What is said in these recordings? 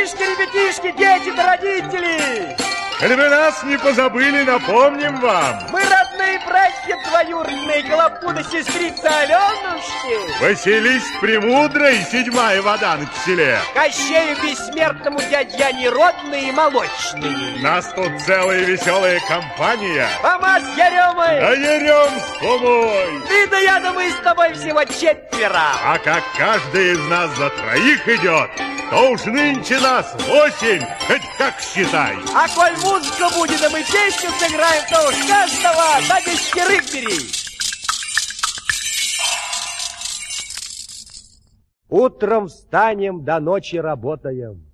Ребятишки, ребятишки, дети да родители! Коль вы нас не позабыли, напомним вам. Мы родные братья двоюродные, Голопуда сестрица Аленушки. Василист Премудрый, седьмая вода на киселе. Кощею бессмертному дядья неродные и молочные. Нас тут целая веселая компания. Фома с Еремой. А Ерем с Фомой. Ты да я, да мы с тобой всего четверо. А как каждый из нас за троих идет, то уж нынче нас восемь, хоть как считай. А коль музыка будет, а мы песню сыграем, то уж каждого на десятерых бери. Утром встанем, до ночи работаем.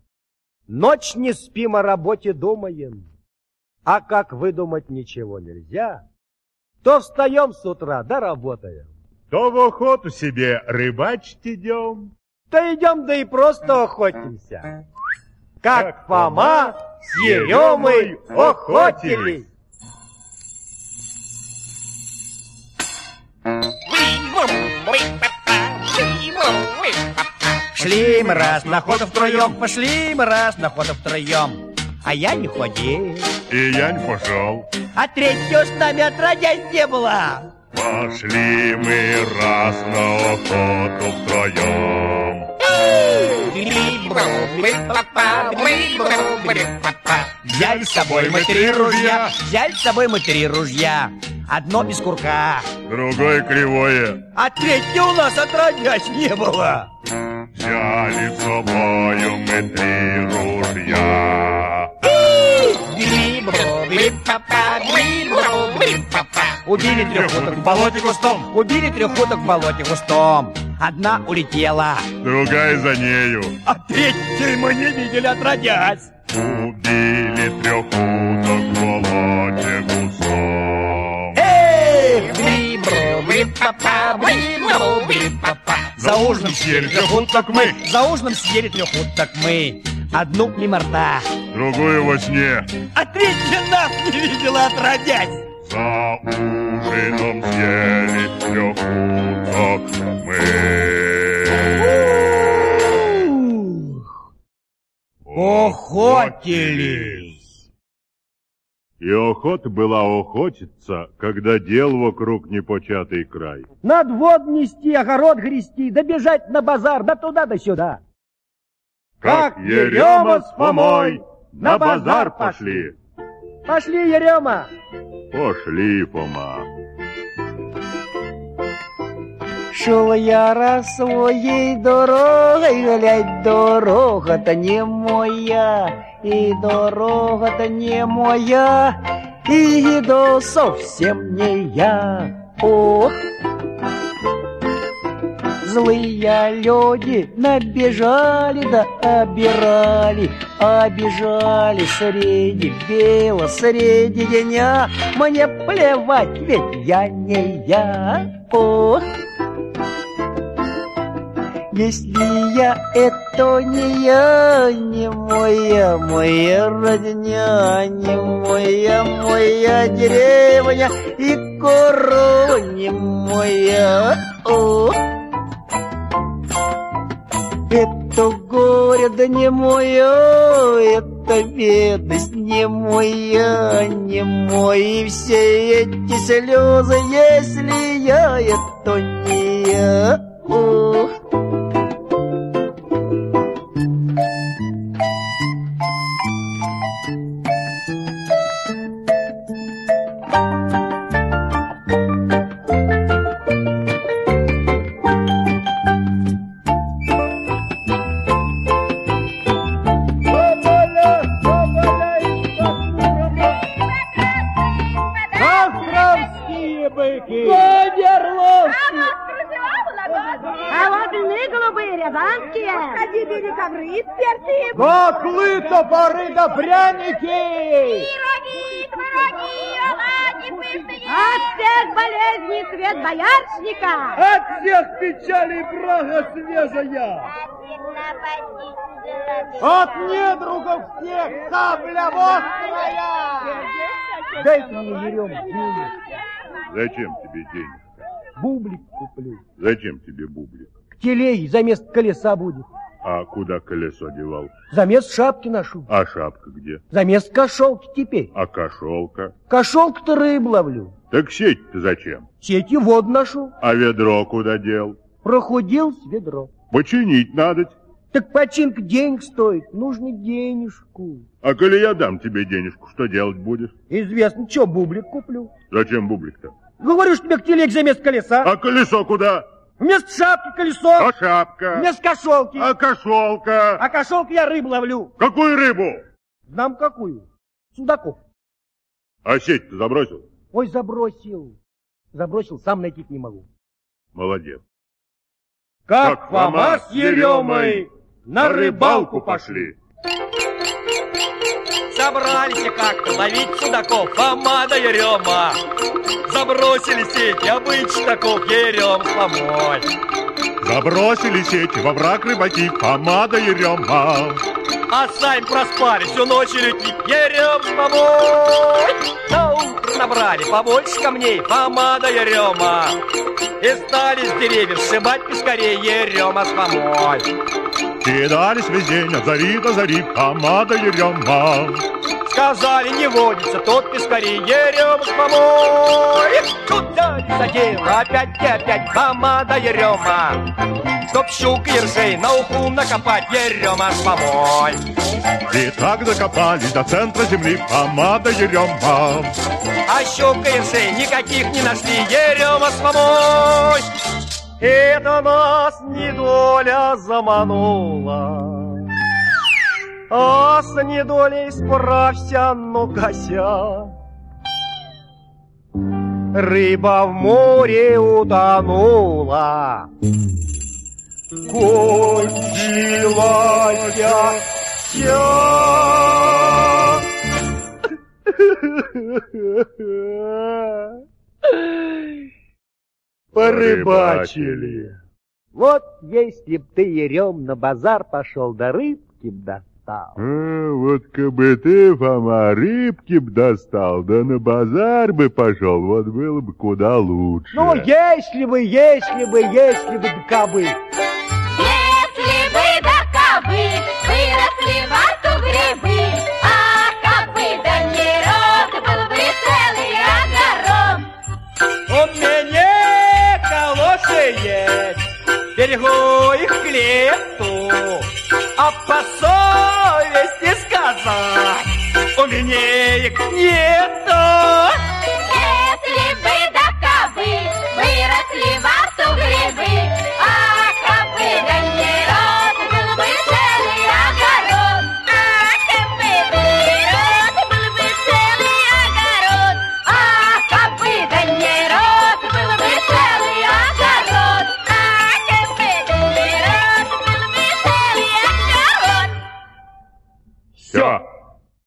Ночь не спим, о работе думаем. А как выдумать ничего нельзя, то встаем с утра, да работаем. То в охоту себе рыбачить идем, то идем, да и просто охотимся. Как Фома с Еремой охотились. Шли мы раз на охоту втроем, пошли мы раз на охоту втроем. А я не ходил. И я не пошел. А третьего с нами отродясь не было. Пошли мы раз на охоту втроем. Взяли с собой мы три ружья, взяли с собой мы три ружья. Одно без курка, Другое кривое. а третье у нас отродясь не было. Взяли с собою мы три ружья. Убили трех уток в болоте густом, убили трех уток в болоте густом. Одна улетела, Другая за нею. а третьей мы не видели отродясь. Убили трех уток в болоте гусом. Эх, За ужином съели трех уток мы, за ужином съели трех уток мы. Одну мимо рта, Другую во сне. а третья нас не видела отродясь. За ужином съели трех уток мы. Охотились. И охота была охотиться, когда дел вокруг непочатый край. Над вод нести, огород грести, да бежать на базар, да туда, да сюда. Как Ерема с Фомой на базар пошли. Пошли, Ерема. Пошли, Фома. Шел я раз своей дорогой, глядь, дорога-то не моя, и дорога-то не моя, и еду совсем не я. Ох! Злые люди набежали да обирали, обижали среди бела, среди дня. Мне плевать, ведь я не я. Ох! Если я это не я, не моя, моя родня, не моя, моя деревня и корова не моя. О! Это горе да не мое, это бедность не моя, не мои все эти слезы, если я это не я. Ох. Топоры да пряники! Пироги, твороги, оладьи пышные. От всех болезней цвет боярышника. От всех печалей брага свежая! От недругов всех сабля острая! Дайте мне, денег. Зачем тебе денег? Бублик куплю. Зачем тебе бублик? К телеге за место колеса будет. А куда колесо девал? Замест шапки ношу. А шапка где? Замест кошелки теперь. А кошелка? Кошелку-то рыб ловлю. Так сеть-то зачем? Сети воду ношу. А ведро куда дел? Прохудил с ведро. Починить надо. Так починка денег стоит. Нужно денежку. А коли я дам тебе денежку, что делать будешь? Известно, что бублик куплю. Зачем бублик-то? Говорю, что тебе к телеге замест колеса. А колесо куда? Вместо шапки колесо. А шапка? Вместо кошелки. А кошелка? А кошелки я рыбу ловлю. Какую рыбу? Знам какую. Судаков. А сеть-то забросил? Ой, забросил. Забросил, сам найти не могу. Молодец. Как Фома с Еремой на рыбалку пошли. Собрались как-то ловить судаков Фома да Ерема Забросили сеть, обычно таков Ерем с Фомой Забросили сеть во враг рыбаки, помада и рема. А сами проспали всю ночь реки Ерем с Фомой На утро набрали побольше камней Фома да Ерема И стали с деревьев сшибать пескарей Ерема с Фомой Кидались весь день от зари до зари, помада и рема. Сказали, не водится тот пескарей Ерем с Фомой Тут взяли за дело опять и опять Фома да Ерема Чтоб щук и ржей на уху накопать Ерема с Фомой И так докопались до центра земли, помада и рема. А щука и ржей никаких не нашли Ерема с Фомой Это нас недоля заманула А с недолей справься, ну кося Рыба в море утонула Кончилась вся Порыбачили. Вот если б ты, Ерем, на базар пошел, да рыбки б достал. А, вот кабы ты, Фома, рыбки б достал, да на базар бы пошел, вот было бы куда лучше. Ну, если бы, если бы, если бы, да кабы. По совести